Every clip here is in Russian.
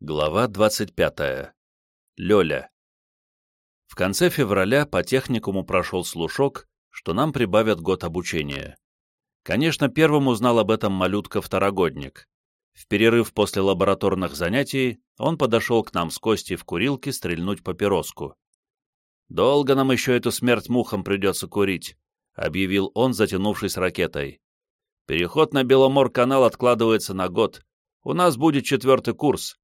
Глава 25. Лёля. В конце февраля по техникуму прошел слушок, что нам прибавят год обучения. Конечно, первым узнал об этом малютка-второгодник. В перерыв после лабораторных занятий он подошел к нам с Костей в курилке стрельнуть папироску. «Долго нам еще эту смерть мухам придется курить», — объявил он, затянувшись ракетой. «Переход на Беломор-канал откладывается на год. У нас будет четвертый курс,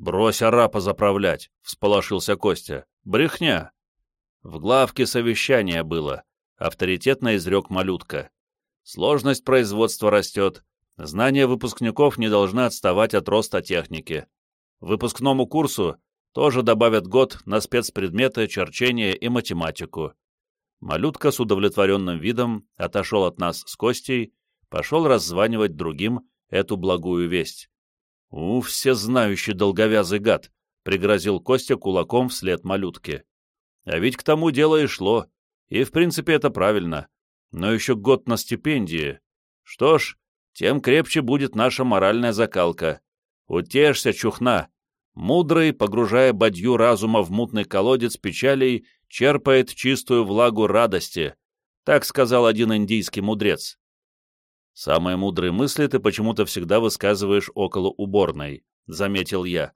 «Брось арапа заправлять!» — всполошился Костя. «Брехня!» В главке совещание было, авторитетно изрек малютка. Сложность производства растет, знания выпускников не должны отставать от роста техники. Выпускному курсу тоже добавят год на спецпредметы, черчение и математику. Малютка с удовлетворенным видом отошел от нас с Костей, пошел раззванивать другим эту благую весть. «У, всезнающий долговязый гад!» — пригрозил Костя кулаком вслед малютке. «А ведь к тому дело и шло. И, в принципе, это правильно. Но еще год на стипендии. Что ж, тем крепче будет наша моральная закалка. Утешься, чухна!» Мудрый, погружая бадью разума в мутный колодец печалей, черпает чистую влагу радости. Так сказал один индийский мудрец. «Самые мудрые мысли ты почему-то всегда высказываешь около уборной», — заметил я.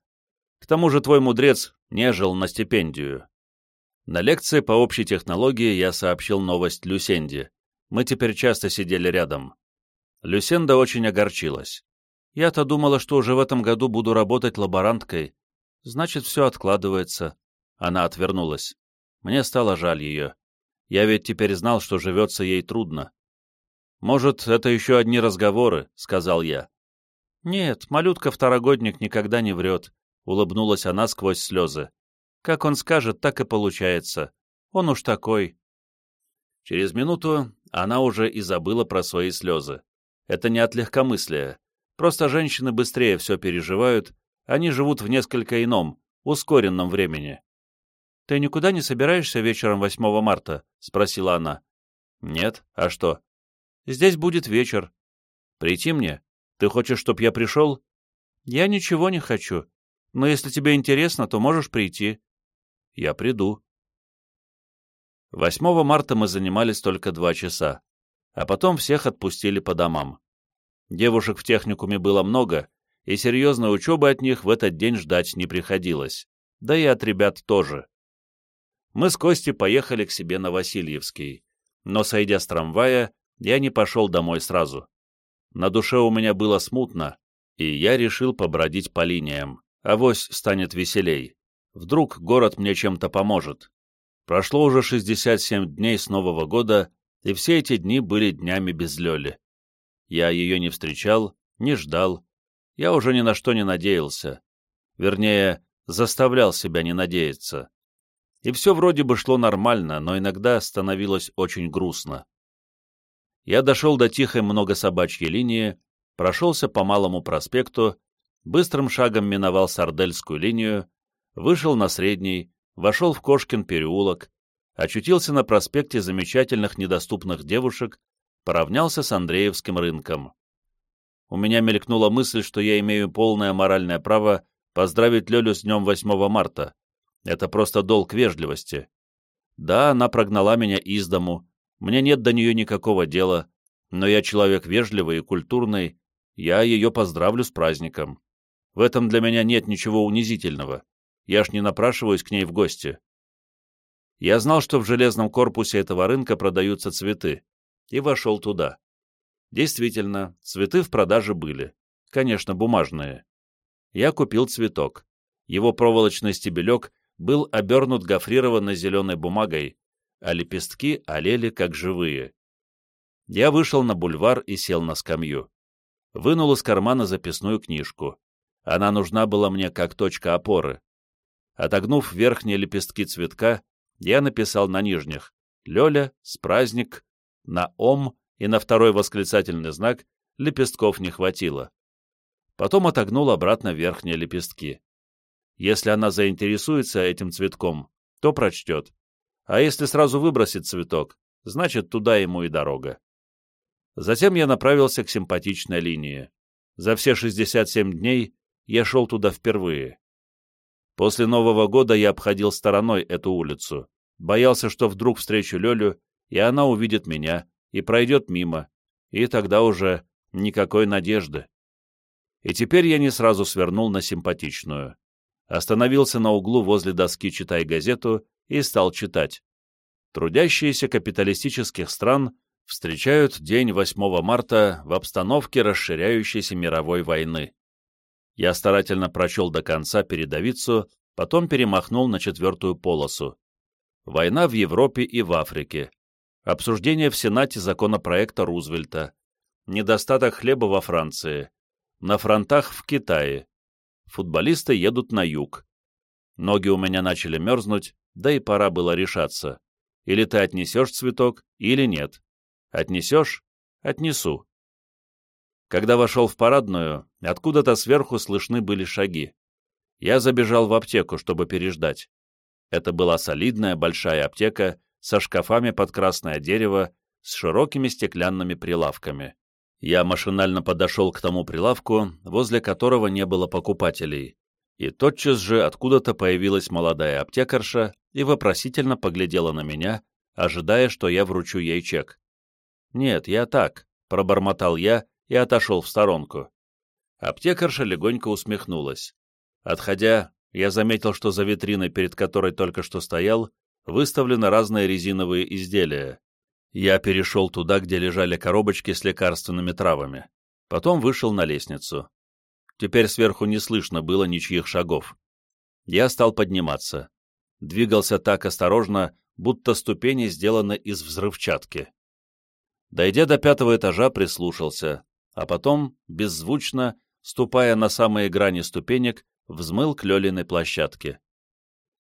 «К тому же твой мудрец не жил на стипендию». На лекции по общей технологии я сообщил новость Люсенде. Мы теперь часто сидели рядом. Люсенда очень огорчилась. Я-то думала, что уже в этом году буду работать лаборанткой. Значит, все откладывается. Она отвернулась. Мне стало жаль ее. Я ведь теперь знал, что живется ей трудно. «Может, это еще одни разговоры», — сказал я. «Нет, малютка-второгодник никогда не врет», — улыбнулась она сквозь слезы. «Как он скажет, так и получается. Он уж такой». Через минуту она уже и забыла про свои слезы. Это не от легкомыслия. Просто женщины быстрее все переживают, они живут в несколько ином, ускоренном времени. «Ты никуда не собираешься вечером 8 марта?» — спросила она. «Нет. А что?» Здесь будет вечер. Прийти мне? Ты хочешь, чтоб я пришел? Я ничего не хочу. Но если тебе интересно, то можешь прийти. Я приду. 8 марта мы занимались только два часа, а потом всех отпустили по домам. Девушек в техникуме было много, и серьезной учебы от них в этот день ждать не приходилось. Да и от ребят тоже. Мы с Костей поехали к себе на Васильевский, но, сойдя с трамвая, я не пошел домой сразу. На душе у меня было смутно, и я решил побродить по линиям. Авось станет веселей. Вдруг город мне чем-то поможет. Прошло уже 67 дней с Нового года, и все эти дни были днями без Лёли. Я ее не встречал, не ждал. Я уже ни на что не надеялся. Вернее, заставлял себя не надеяться. И все вроде бы шло нормально, но иногда становилось очень грустно я дошел до тихой многособачьей линии, прошелся по Малому проспекту, быстрым шагом миновал Сардельскую линию, вышел на Средний, вошел в Кошкин переулок, очутился на проспекте замечательных недоступных девушек, поравнялся с Андреевским рынком. У меня мелькнула мысль, что я имею полное моральное право поздравить Лёлю с днем 8 марта. Это просто долг вежливости. Да, она прогнала меня из дому, мне нет до нее никакого дела, но я человек вежливый и культурный, я ее поздравлю с праздником. В этом для меня нет ничего унизительного. Я ж не напрашиваюсь к ней в гости. Я знал, что в железном корпусе этого рынка продаются цветы, и вошел туда. Действительно, цветы в продаже были. Конечно, бумажные. Я купил цветок. Его проволочный стебелек был обернут гофрированной зеленой бумагой, а лепестки олели как живые. Я вышел на бульвар и сел на скамью. Вынул из кармана записную книжку. Она нужна была мне как точка опоры. Отогнув верхние лепестки цветка, я написал на нижних «Лёля, с праздник», на «Ом» и на второй восклицательный знак лепестков не хватило. Потом отогнул обратно верхние лепестки. Если она заинтересуется этим цветком, то прочтет. А если сразу выбросит цветок, значит, туда ему и дорога. Затем я направился к симпатичной линии. За все 67 дней я шел туда впервые. После Нового года я обходил стороной эту улицу, боялся, что вдруг встречу Лёлю, и она увидит меня, и пройдет мимо, и тогда уже никакой надежды. И теперь я не сразу свернул на симпатичную. Остановился на углу возле доски «Читай газету» и стал читать. Трудящиеся капиталистических стран встречают день 8 марта в обстановке расширяющейся мировой войны. Я старательно прочел до конца передовицу, потом перемахнул на четвертую полосу. Война в Европе и в Африке. Обсуждение в Сенате законопроекта Рузвельта. Недостаток хлеба во Франции. На фронтах в Китае. Футболисты едут на юг. Ноги у меня начали мерзнуть, да и пора было решаться. Или ты отнесешь цветок, или нет. Отнесешь? Отнесу. Когда вошел в парадную, откуда-то сверху слышны были шаги. Я забежал в аптеку, чтобы переждать. Это была солидная большая аптека со шкафами под красное дерево, с широкими стеклянными прилавками. Я машинально подошел к тому прилавку, возле которого не было покупателей, и тотчас же откуда-то появилась молодая аптекарша и вопросительно поглядела на меня, ожидая, что я вручу ей чек. «Нет, я так», — пробормотал я и отошел в сторонку. Аптекарша легонько усмехнулась. Отходя, я заметил, что за витриной, перед которой только что стоял, выставлены разные резиновые изделия. Я перешел туда, где лежали коробочки с лекарственными травами. Потом вышел на лестницу. Теперь сверху не слышно было ничьих шагов. Я стал подниматься. Двигался так осторожно, будто ступени сделаны из взрывчатки. Дойдя до пятого этажа, прислушался, а потом, беззвучно, ступая на самые грани ступенек, взмыл к Лёлиной площадке.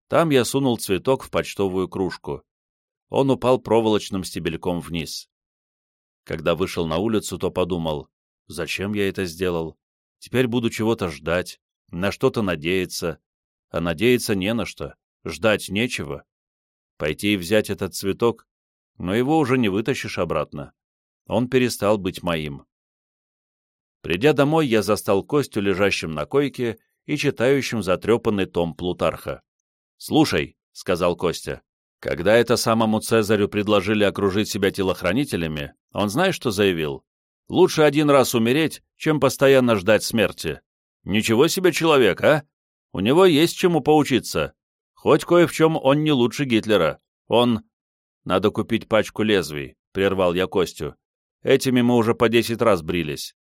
Там я сунул цветок в почтовую кружку. Он упал проволочным стебельком вниз. Когда вышел на улицу, то подумал, зачем я это сделал? Теперь буду чего-то ждать, на что-то надеяться. А надеяться не на что, ждать нечего. Пойти и взять этот цветок, но его уже не вытащишь обратно. Он перестал быть моим. Придя домой, я застал Костю лежащим на койке и читающим затрепанный том Плутарха. «Слушай», — сказал Костя, — «когда это самому Цезарю предложили окружить себя телохранителями, он знаешь, что заявил? Лучше один раз умереть, чем постоянно ждать смерти. Ничего себе человек, а? У него есть чему поучиться. Хоть кое в чем он не лучше Гитлера. Он... Надо купить пачку лезвий, — прервал я Костю. Этими мы уже по десять раз брились.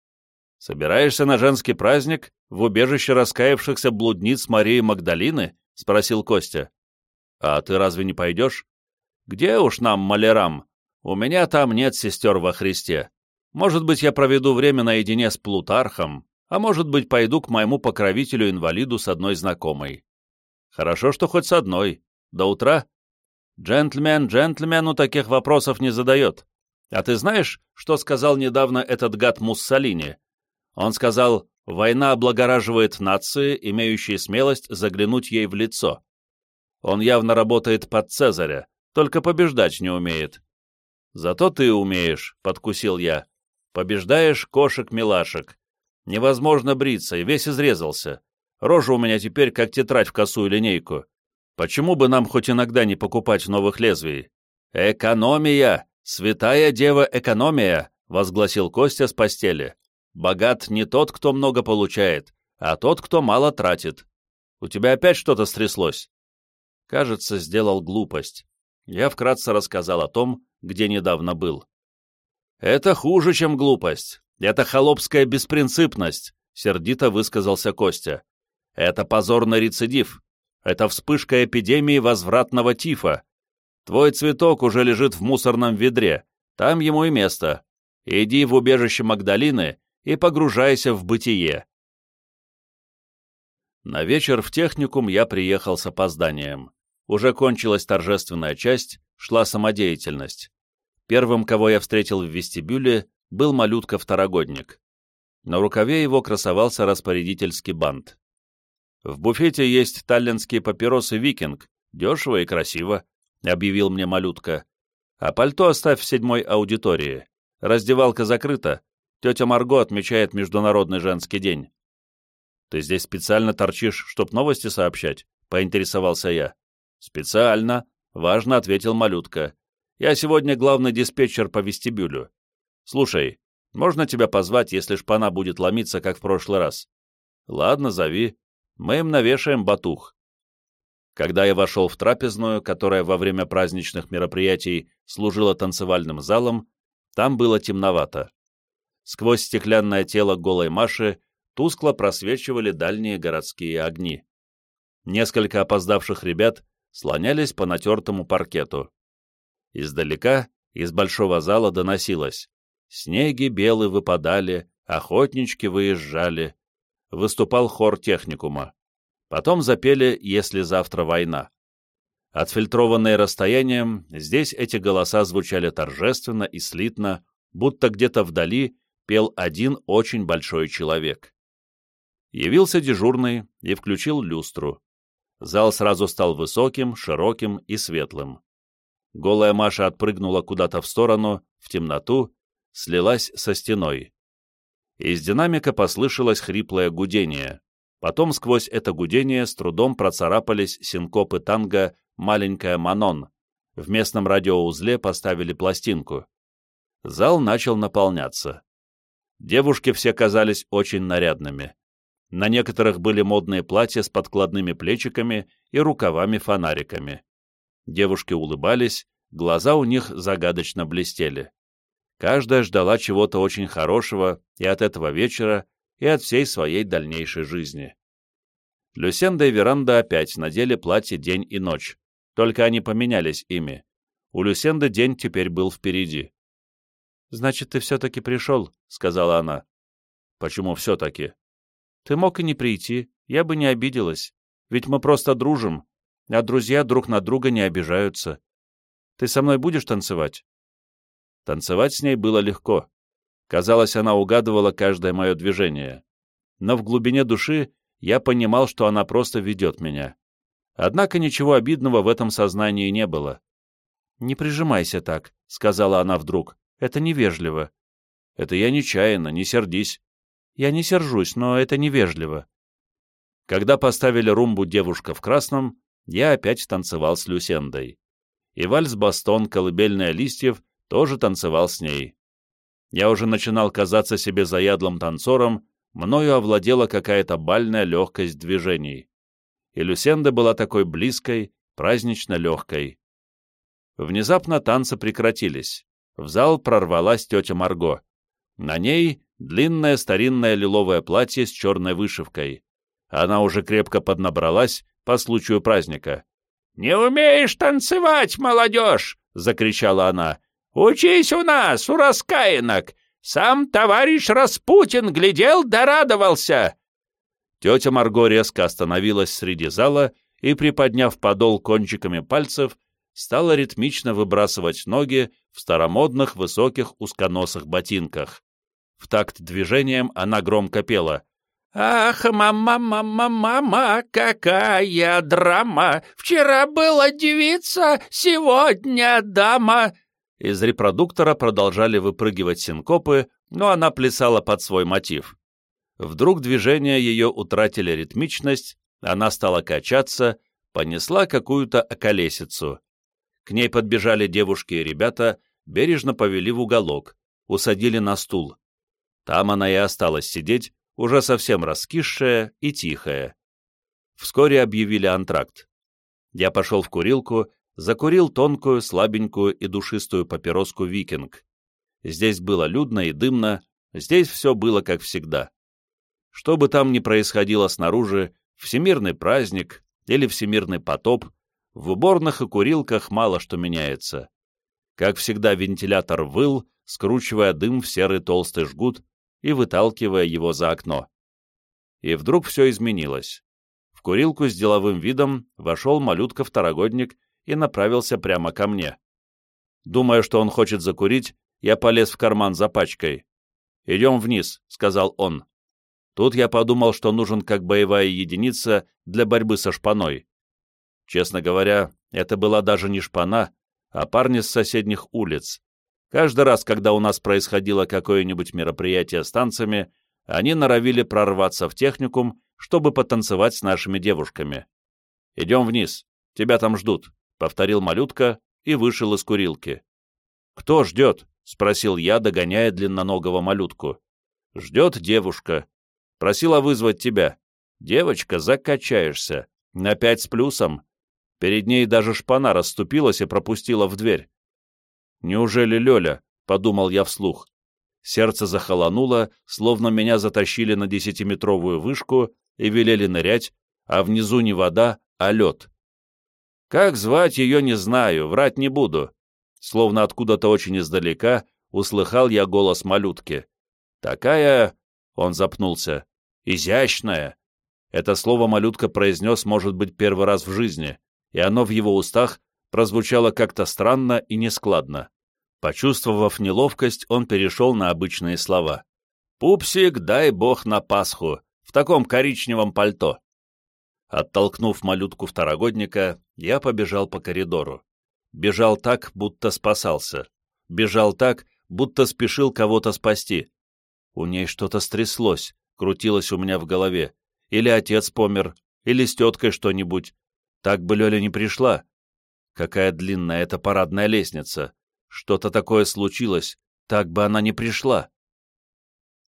«Собираешься на женский праздник в убежище раскаявшихся блудниц Марии Магдалины?» — спросил Костя. «А ты разве не пойдешь?» «Где уж нам, малярам? У меня там нет сестер во Христе. Может быть, я проведу время наедине с Плутархом, а может быть, пойду к моему покровителю-инвалиду с одной знакомой. Хорошо, что хоть с одной. До утра? Джентльмен джентльмену таких вопросов не задает. А ты знаешь, что сказал недавно этот гад Муссолини? Он сказал, война облагораживает нации, имеющие смелость заглянуть ей в лицо. Он явно работает под Цезаря, только побеждать не умеет. Зато ты умеешь, — подкусил я. Побеждаешь кошек-милашек. Невозможно бриться, и весь изрезался. Рожа у меня теперь как тетрадь в косую линейку. Почему бы нам хоть иногда не покупать новых лезвий? Экономия! Святая дева экономия! — возгласил Костя с постели. Богат не тот, кто много получает, а тот, кто мало тратит. У тебя опять что-то стряслось?» Кажется, сделал глупость. Я вкратце рассказал о том, где недавно был. «Это хуже, чем глупость. Это холопская беспринципность», — сердито высказался Костя. «Это позорный рецидив. Это вспышка эпидемии возвратного тифа. Твой цветок уже лежит в мусорном ведре. Там ему и место. Иди в убежище Магдалины и погружайся в бытие. На вечер в техникум я приехал с опозданием. Уже кончилась торжественная часть, шла самодеятельность. Первым, кого я встретил в вестибюле, был малютка-второгодник. На рукаве его красовался распорядительский бант. «В буфете есть таллинские папиросы «Викинг», дешево и красиво», — объявил мне малютка. «А пальто оставь в седьмой аудитории. Раздевалка закрыта, Тетя Марго отмечает Международный женский день. Ты здесь специально торчишь, чтоб новости сообщать?» — поинтересовался я. «Специально», — важно ответил малютка. «Я сегодня главный диспетчер по вестибюлю. Слушай, можно тебя позвать, если шпана будет ломиться, как в прошлый раз?» «Ладно, зови. Мы им навешаем батух». Когда я вошел в трапезную, которая во время праздничных мероприятий служила танцевальным залом, там было темновато. Сквозь стеклянное тело голой Маши тускло просвечивали дальние городские огни. Несколько опоздавших ребят слонялись по натертому паркету. Издалека, из большого зала доносилось. Снеги белые выпадали, охотнички выезжали. Выступал хор техникума. Потом запели «Если завтра война». Отфильтрованные расстоянием, здесь эти голоса звучали торжественно и слитно, будто где-то вдали пел один очень большой человек. Явился дежурный и включил люстру. Зал сразу стал высоким, широким и светлым. Голая Маша отпрыгнула куда-то в сторону, в темноту, слилась со стеной. Из динамика послышалось хриплое гудение. Потом сквозь это гудение с трудом процарапались синкопы танго «Маленькая Манон». В местном радиоузле поставили пластинку. Зал начал наполняться. Девушки все казались очень нарядными. На некоторых были модные платья с подкладными плечиками и рукавами-фонариками. Девушки улыбались, глаза у них загадочно блестели. Каждая ждала чего-то очень хорошего и от этого вечера, и от всей своей дальнейшей жизни. Люсенда и Веранда опять надели платье день и ночь, только они поменялись ими. У Люсенды день теперь был впереди. «Значит, ты все-таки пришел», — сказала она. «Почему все-таки?» Ты мог и не прийти, я бы не обиделась. Ведь мы просто дружим, а друзья друг на друга не обижаются. Ты со мной будешь танцевать?» Танцевать с ней было легко. Казалось, она угадывала каждое мое движение. Но в глубине души я понимал, что она просто ведет меня. Однако ничего обидного в этом сознании не было. «Не прижимайся так», — сказала она вдруг. «Это невежливо». «Это я нечаянно, не сердись. Я не сержусь, но это невежливо. Когда поставили румбу «Девушка в красном», я опять танцевал с Люсендой. И вальс-бастон «Колыбельная листьев» тоже танцевал с ней. Я уже начинал казаться себе заядлым танцором, мною овладела какая-то бальная легкость движений. И Люсенда была такой близкой, празднично легкой. Внезапно танцы прекратились. В зал прорвалась тетя Марго. На ней длинное старинное лиловое платье с черной вышивкой. Она уже крепко поднабралась по случаю праздника. «Не умеешь танцевать, молодежь!» — закричала она. «Учись у нас, у раскаянок! Сам товарищ Распутин глядел да радовался!» Тетя Марго резко остановилась среди зала и, приподняв подол кончиками пальцев, стала ритмично выбрасывать ноги в старомодных высоких узконосых ботинках. В такт движением она громко пела. «Ах, мама, мама, мама, какая драма! Вчера была девица, сегодня дама!» Из репродуктора продолжали выпрыгивать синкопы, но она плясала под свой мотив. Вдруг движения ее утратили ритмичность, она стала качаться, понесла какую-то околесицу. К ней подбежали девушки и ребята, бережно повели в уголок, усадили на стул. Там она и осталась сидеть, уже совсем раскисшая и тихая. Вскоре объявили антракт. Я пошел в курилку, закурил тонкую, слабенькую и душистую папироску «Викинг». Здесь было людно и дымно, здесь все было как всегда. Что бы там ни происходило снаружи, всемирный праздник или всемирный потоп, в уборных и курилках мало что меняется. Как всегда вентилятор выл, скручивая дым в серый толстый жгут, и выталкивая его за окно. И вдруг все изменилось. В курилку с деловым видом вошел малютка-второгодник и направился прямо ко мне. Думая, что он хочет закурить, я полез в карман за пачкой. «Идем вниз», — сказал он. Тут я подумал, что нужен как боевая единица для борьбы со шпаной. Честно говоря, это была даже не шпана, а парни с соседних улиц, Каждый раз, когда у нас происходило какое-нибудь мероприятие с танцами, Они норовили прорваться в техникум, чтобы потанцевать с нашими девушками. «Идем вниз, тебя там ждут», — повторил малютка и вышел из курилки. «Кто ждет?» — спросил я, догоняя длинноногого малютку. «Ждет девушка. Просила вызвать тебя. Девочка, закачаешься. На пять с плюсом. Перед ней даже шпана расступилась и пропустила в дверь. «Неужели Лёля?» — подумал я вслух. Сердце захолонуло, словно меня затащили на десятиметровую вышку и велели нырять, а внизу не вода, а лед. Как звать ее, не знаю, врать не буду. Словно откуда-то очень издалека услыхал я голос малютки. Такая... Он запнулся. Изящная. Это слово малютка произнес, может быть, первый раз в жизни, и оно в его устах прозвучало как-то странно и нескладно. Почувствовав неловкость, он перешел на обычные слова. «Пупсик, дай бог на Пасху, в таком коричневом пальто». Оттолкнув малютку второгодника, я побежал по коридору. Бежал так, будто спасался. Бежал так, будто спешил кого-то спасти. У ней что-то стряслось, крутилось у меня в голове. Или отец помер, или с теткой что-нибудь. Так бы Лёля не пришла. Какая длинная эта парадная лестница. Что-то такое случилось, так бы она не пришла.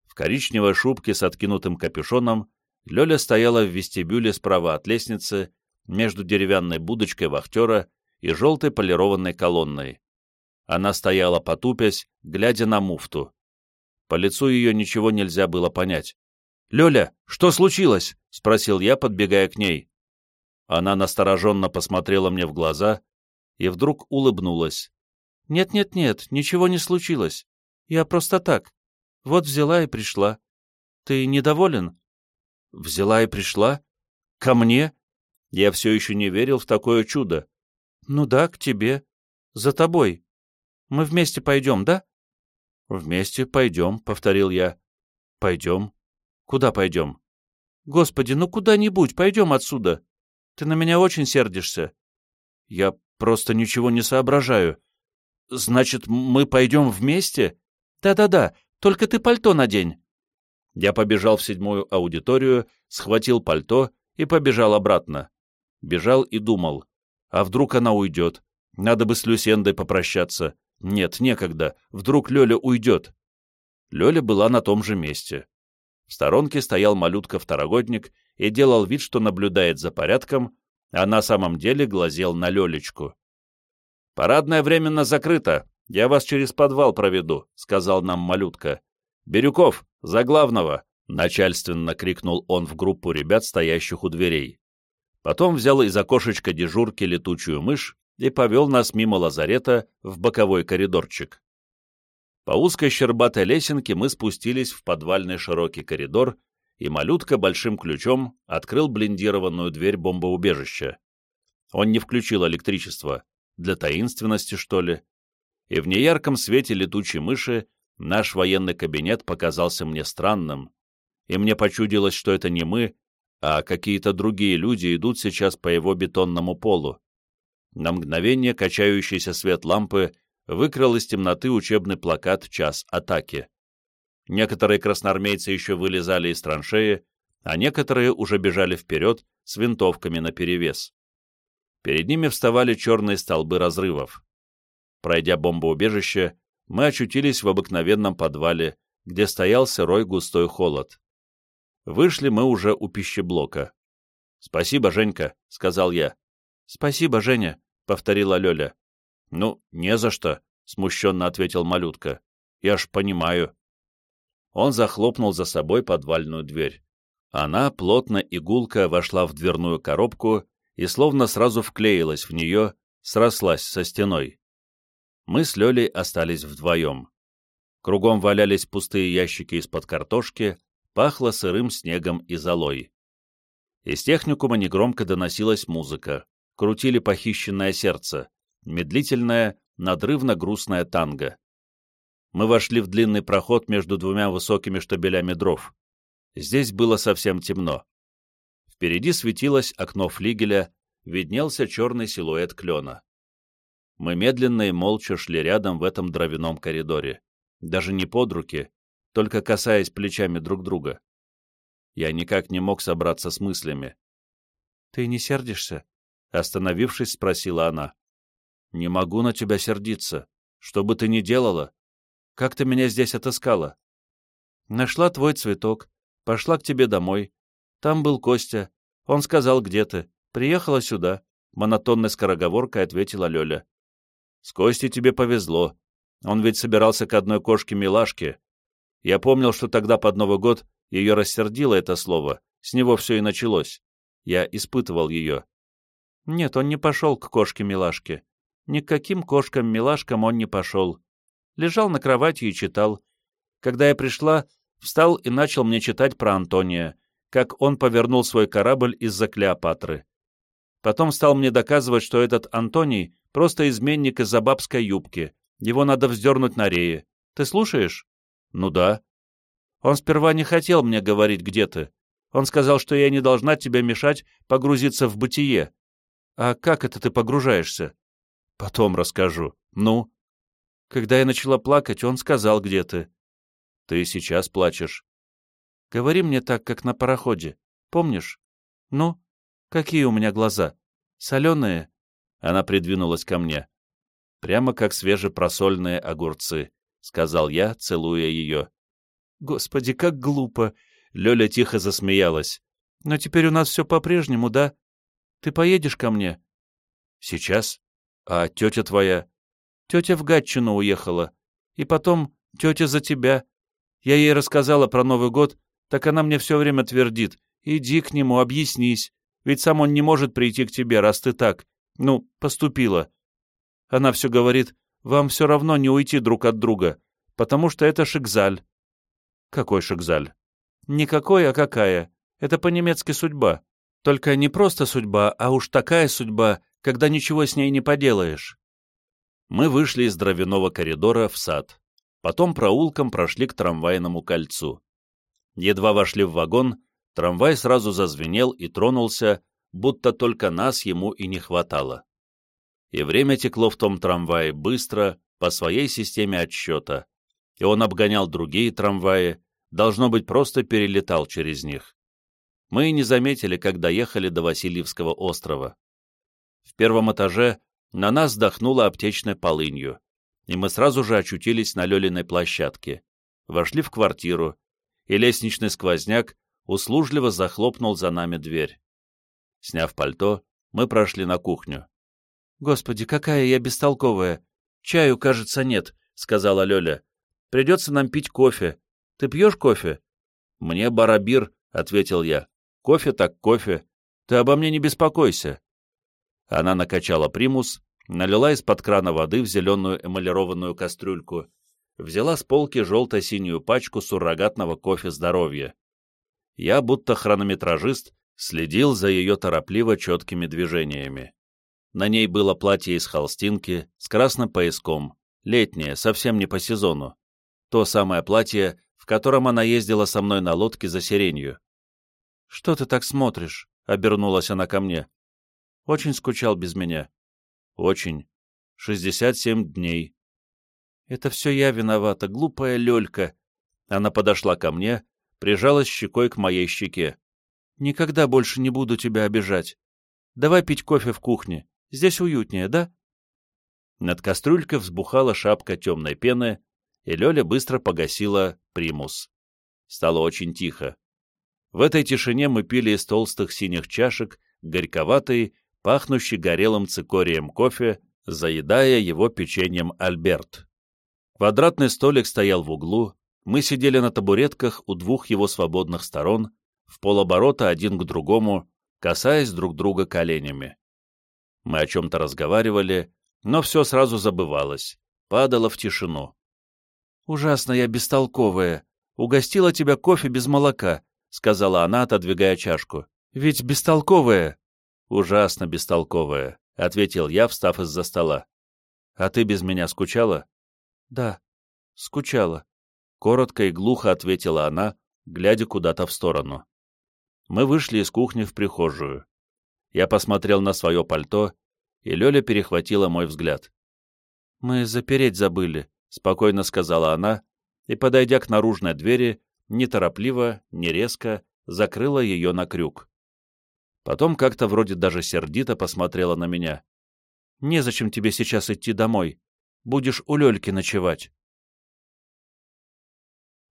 В коричневой шубке с откинутым капюшоном Лёля стояла в вестибюле справа от лестницы, между деревянной будочкой вахтера и желтой полированной колонной. Она стояла потупясь, глядя на муфту. По лицу ее ничего нельзя было понять. «Лёля, что случилось?» — спросил я, подбегая к ней. Она настороженно посмотрела мне в глаза и вдруг улыбнулась. «Нет-нет-нет, ничего не случилось. Я просто так. Вот взяла и пришла. Ты недоволен?» «Взяла и пришла? Ко мне?» Я все еще не верил в такое чудо. «Ну да, к тебе. За тобой. Мы вместе пойдем, да?» «Вместе пойдем», — повторил я. «Пойдем. Куда пойдем?» «Господи, ну куда-нибудь, пойдем отсюда. Ты на меня очень сердишься». «Я просто ничего не соображаю. Значит, мы пойдем вместе?» «Да-да-да, только ты пальто надень». Я побежал в седьмую аудиторию, схватил пальто и побежал обратно. Бежал и думал, а вдруг она уйдет? Надо бы с Люсендой попрощаться. Нет, некогда, вдруг Лёля уйдет. Лёля была на том же месте. В сторонке стоял малютка-второгодник и делал вид, что наблюдает за порядком, а на самом деле глазел на Лёлечку. «Парадное временно закрыто. Я вас через подвал проведу», — сказал нам малютка. «Бирюков, за главного!» — начальственно крикнул он в группу ребят, стоящих у дверей. Потом взял из окошечка дежурки летучую мышь и повел нас мимо лазарета в боковой коридорчик. По узкой щербатой лесенке мы спустились в подвальный широкий коридор, и малютка большим ключом открыл блиндированную дверь бомбоубежища. Он не включил электричество, для таинственности, что ли. И в неярком свете летучей мыши наш военный кабинет показался мне странным, и мне почудилось, что это не мы, а какие-то другие люди идут сейчас по его бетонному полу. На мгновение качающийся свет лампы выкрал из темноты учебный плакат «Час атаки». Некоторые красноармейцы еще вылезали из траншеи, а некоторые уже бежали вперед с винтовками наперевес. Перед ними вставали черные столбы разрывов. Пройдя бомбоубежище, мы очутились в обыкновенном подвале, где стоял сырой густой холод. Вышли мы уже у пищеблока. «Спасибо, Женька», — сказал я. «Спасибо, Женя», — повторила Лёля. «Ну, не за что», — смущенно ответил малютка. «Я ж понимаю». Он захлопнул за собой подвальную дверь. Она, плотно и гулко, вошла в дверную коробку и словно сразу вклеилась в нее, срослась со стеной. Мы с Лёлей остались вдвоем. Кругом валялись пустые ящики из-под картошки, пахло сырым снегом и золой. Из техникума негромко доносилась музыка. Крутили похищенное сердце медлительная, надрывно-грустная танго. Мы вошли в длинный проход между двумя высокими штабелями дров. Здесь было совсем темно. Впереди светилось окно флигеля, виднелся черный силуэт клена. Мы медленно и молча шли рядом в этом дровяном коридоре. Даже не под руки, только касаясь плечами друг друга. Я никак не мог собраться с мыслями. «Ты не сердишься?» — остановившись, спросила она. «Не могу на тебя сердиться. Что бы ты ни делала? Как ты меня здесь отыскала?» «Нашла твой цветок, пошла к тебе домой. Там был Костя. Он сказал, где ты. Приехала сюда», — монотонной скороговоркой ответила Лёля. «С Костей тебе повезло. Он ведь собирался к одной кошке-милашке. Я помнил, что тогда под Новый год ее рассердило это слово, с него все и началось. Я испытывал ее. Нет, он не пошел к кошке-милашке. Ни к каким кошкам-милашкам он не пошел. Лежал на кровати и читал. Когда я пришла, встал и начал мне читать про Антония, как он повернул свой корабль из-за Клеопатры. Потом стал мне доказывать, что этот Антоний просто изменник из-за бабской юбки, его надо вздернуть на рее. Ты слушаешь? Ну да. Он сперва не хотел мне говорить, где ты. Он сказал, что я не должна тебе мешать погрузиться в бытие. А как это ты погружаешься? Потом расскажу. Ну? Когда я начала плакать, он сказал, где ты. Ты сейчас плачешь. Говори мне так, как на пароходе. Помнишь? Ну, какие у меня глаза? Соленые? Она придвинулась ко мне. Прямо как свежепросольные огурцы, сказал я, целуя ее. Господи, как глупо! Лёля тихо засмеялась. Но теперь у нас все по-прежнему, да? Ты поедешь ко мне? Сейчас? А тетя твоя? Тетя в Гатчину уехала. И потом тетя за тебя. Я ей рассказала про Новый год, так она мне все время твердит. Иди к нему, объяснись. Ведь сам он не может прийти к тебе, раз ты так. Ну, поступила. Она все говорит, вам все равно не уйти друг от друга, потому что это шикзаль. Какой шикзаль? Никакой, а какая. Это по-немецки судьба. Только не просто судьба, а уж такая судьба, когда ничего с ней не поделаешь. Мы вышли из дровяного коридора в сад. Потом проулком прошли к трамвайному кольцу. Едва вошли в вагон, трамвай сразу зазвенел и тронулся, будто только нас ему и не хватало и время текло в том трамвае быстро, по своей системе отсчета, и он обгонял другие трамваи, должно быть, просто перелетал через них. Мы и не заметили, как доехали до Васильевского острова. В первом этаже на нас вдохнуло аптечной полынью, и мы сразу же очутились на Лелиной площадке, вошли в квартиру, и лестничный сквозняк услужливо захлопнул за нами дверь. Сняв пальто, мы прошли на кухню. «Господи, какая я бестолковая! Чаю, кажется, нет», — сказала Лёля. «Придется нам пить кофе. Ты пьешь кофе?» «Мне барабир», — ответил я. «Кофе так кофе. Ты обо мне не беспокойся». Она накачала примус, налила из-под крана воды в зеленую эмалированную кастрюльку, взяла с полки желто-синюю пачку суррогатного кофе здоровья. Я, будто хронометражист, следил за ее торопливо четкими движениями. На ней было платье из холстинки с красным пояском, летнее, совсем не по сезону. То самое платье, в котором она ездила со мной на лодке за сиренью. «Что ты так смотришь?» — обернулась она ко мне. «Очень скучал без меня». «Очень. Шестьдесят семь дней». «Это все я виновата, глупая Лёлька». Она подошла ко мне, прижалась щекой к моей щеке. «Никогда больше не буду тебя обижать. Давай пить кофе в кухне. Здесь уютнее, да?» Над кастрюлькой взбухала шапка темной пены, и Лёля быстро погасила примус. Стало очень тихо. В этой тишине мы пили из толстых синих чашек горьковатый, пахнущий горелым цикорием кофе, заедая его печеньем Альберт. Квадратный столик стоял в углу, мы сидели на табуретках у двух его свободных сторон, в полоборота один к другому, касаясь друг друга коленями. Мы о чем-то разговаривали, но все сразу забывалось, падало в тишину. «Ужасно я бестолковая. Угостила тебя кофе без молока», — сказала она, отодвигая чашку. «Ведь бестолковая». «Ужасно бестолковая», — ответил я, встав из-за стола. «А ты без меня скучала?» «Да, скучала», — коротко и глухо ответила она, глядя куда-то в сторону. Мы вышли из кухни в прихожую. Я посмотрел на свое пальто, и Лёля перехватила мой взгляд. «Мы запереть забыли», — спокойно сказала она, и, подойдя к наружной двери, неторопливо, не резко, закрыла ее на крюк. Потом как-то вроде даже сердито посмотрела на меня. «Незачем тебе сейчас идти домой. Будешь у Лёльки ночевать».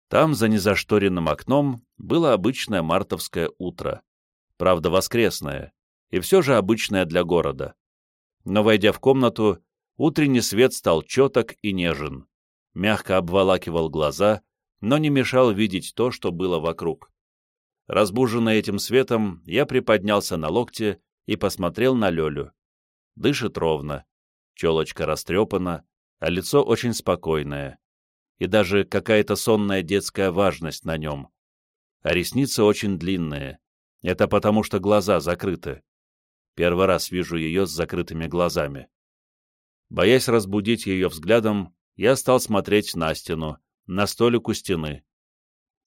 Там, за незашторенным окном, было обычное мартовское утро. Правда, воскресное, и все же обычное для города. Но, войдя в комнату, утренний свет стал четок и нежен, мягко обволакивал глаза, но не мешал видеть то, что было вокруг. Разбуженный этим светом, я приподнялся на локте и посмотрел на Лёлю. Дышит ровно, челочка растрепана, а лицо очень спокойное и даже какая-то сонная детская важность на нем. А ресницы очень длинные. Это потому, что глаза закрыты. Первый раз вижу ее с закрытыми глазами. Боясь разбудить ее взглядом, я стал смотреть на стену, на столик у стены.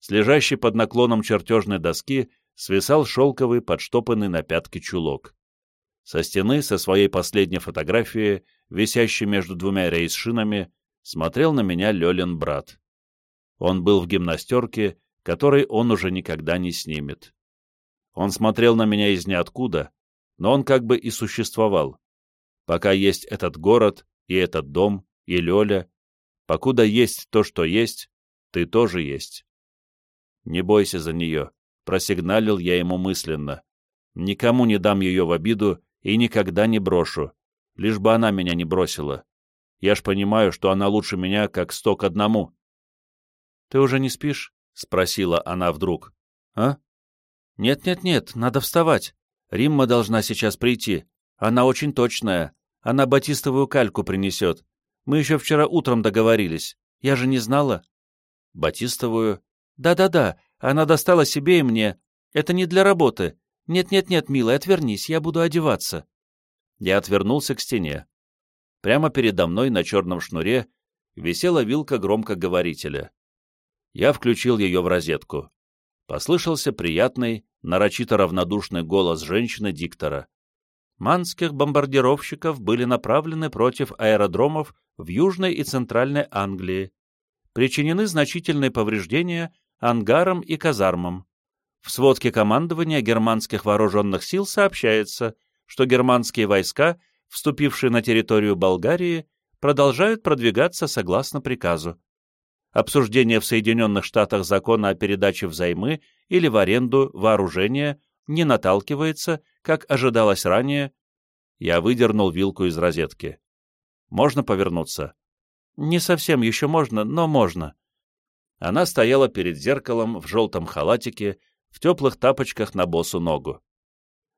С лежащей под наклоном чертежной доски свисал шелковый, подштопанный на пятки чулок. Со стены, со своей последней фотографией, висящей между двумя рейс-шинами, смотрел на меня Лёлин брат. Он был в гимнастерке, которой он уже никогда не снимет. Он смотрел на меня из ниоткуда, но он как бы и существовал. Пока есть этот город, и этот дом, и Лёля, покуда есть то, что есть, ты тоже есть. Не бойся за нее, просигналил я ему мысленно. Никому не дам ее в обиду и никогда не брошу, лишь бы она меня не бросила. Я ж понимаю, что она лучше меня, как сто к одному. — Ты уже не спишь? — спросила она вдруг. — А? Нет, нет, нет, надо вставать. Римма должна сейчас прийти. Она очень точная. Она батистовую кальку принесет. Мы еще вчера утром договорились. Я же не знала. Батистовую? Да-да-да, она достала себе и мне. Это не для работы. Нет-нет-нет, милая, отвернись, я буду одеваться. Я отвернулся к стене. Прямо передо мной на черном шнуре висела вилка громкоговорителя. Я включил ее в розетку. Послышался приятный, нарочито равнодушный голос женщины-диктора. Манских бомбардировщиков были направлены против аэродромов в Южной и Центральной Англии. Причинены значительные повреждения ангарам и казармам. В сводке командования германских вооруженных сил сообщается, что германские войска вступившие на территорию Болгарии, продолжают продвигаться согласно приказу. Обсуждение в Соединенных Штатах закона о передаче взаймы или в аренду вооружения не наталкивается, как ожидалось ранее. Я выдернул вилку из розетки. Можно повернуться? Не совсем еще можно, но можно. Она стояла перед зеркалом в желтом халатике, в теплых тапочках на босу ногу.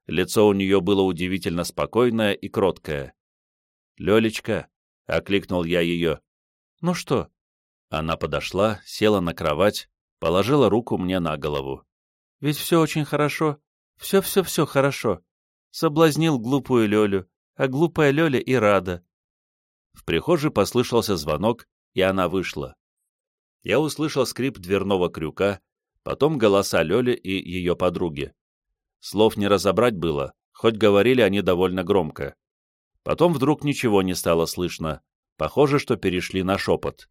Лицо у нее было удивительно спокойное и кроткое. «Лелечка», — окликнул я ее. «Ну что?» Она подошла, села на кровать, положила руку мне на голову. «Ведь все очень хорошо. Все-все-все хорошо. Соблазнил глупую Лелю, а глупая Леля и рада». В прихожей послышался звонок, и она вышла. Я услышал скрип дверного крюка, потом голоса Лёли и ее подруги. Слов не разобрать было, хоть говорили они довольно громко. Потом вдруг ничего не стало слышно. Похоже, что перешли на шепот.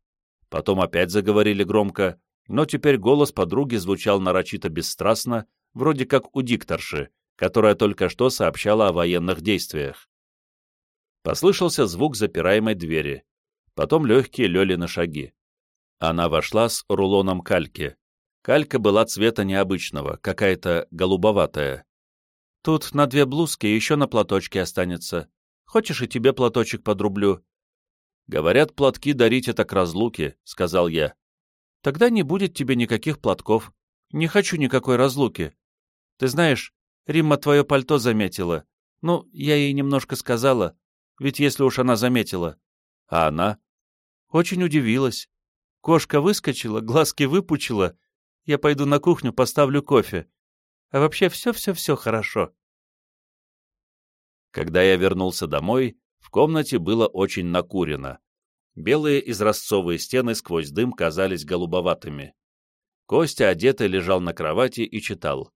Потом опять заговорили громко, но теперь голос подруги звучал нарочито бесстрастно, вроде как у дикторши, которая только что сообщала о военных действиях. Послышался звук запираемой двери, потом легкие Лёлины шаги. Она вошла с рулоном кальки. Калька была цвета необычного, какая-то голубоватая. «Тут на две блузки еще на платочке останется. Хочешь, и тебе платочек подрублю?» «Говорят, платки дарить это к разлуке», — сказал я. «Тогда не будет тебе никаких платков. Не хочу никакой разлуки. Ты знаешь, Римма твое пальто заметила. Ну, я ей немножко сказала, ведь если уж она заметила. А она? Очень удивилась. Кошка выскочила, глазки выпучила, я пойду на кухню, поставлю кофе. А вообще все-все-все хорошо. Когда я вернулся домой, в комнате было очень накурено. Белые изразцовые стены сквозь дым казались голубоватыми. Костя, одетый, лежал на кровати и читал.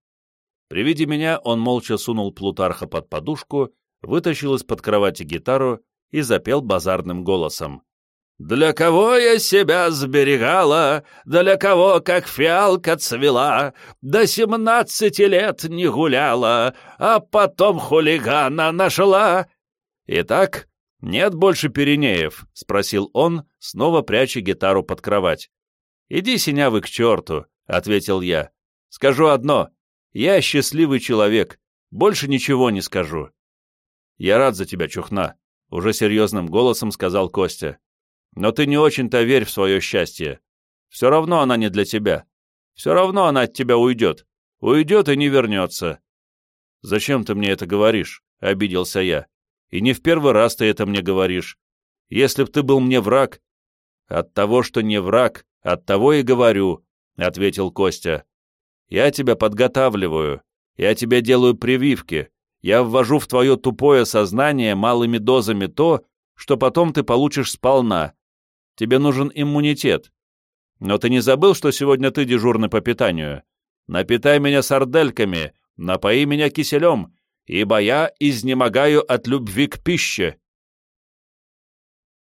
При виде меня он молча сунул Плутарха под подушку, вытащил из-под кровати гитару и запел базарным голосом. Для кого я себя сберегала, для кого, как фиалка цвела, до семнадцати лет не гуляла, а потом хулигана нашла. Итак, нет больше Пиренеев, — спросил он, снова пряча гитару под кровать. Иди, синявый, к черту, — ответил я. Скажу одно, я счастливый человек, больше ничего не скажу. Я рад за тебя, Чухна, — уже серьезным голосом сказал Костя. Но ты не очень-то верь в свое счастье. Все равно она не для тебя. Все равно она от тебя уйдет. Уйдет и не вернется. Зачем ты мне это говоришь? — обиделся я. И не в первый раз ты это мне говоришь. Если б ты был мне враг... От того, что не враг, от того и говорю, — ответил Костя. Я тебя подготавливаю. Я тебе делаю прививки. Я ввожу в твое тупое сознание малыми дозами то, что потом ты получишь сполна, Тебе нужен иммунитет. Но ты не забыл, что сегодня ты дежурный по питанию? Напитай меня сардельками, напои меня киселем, ибо я изнемогаю от любви к пище.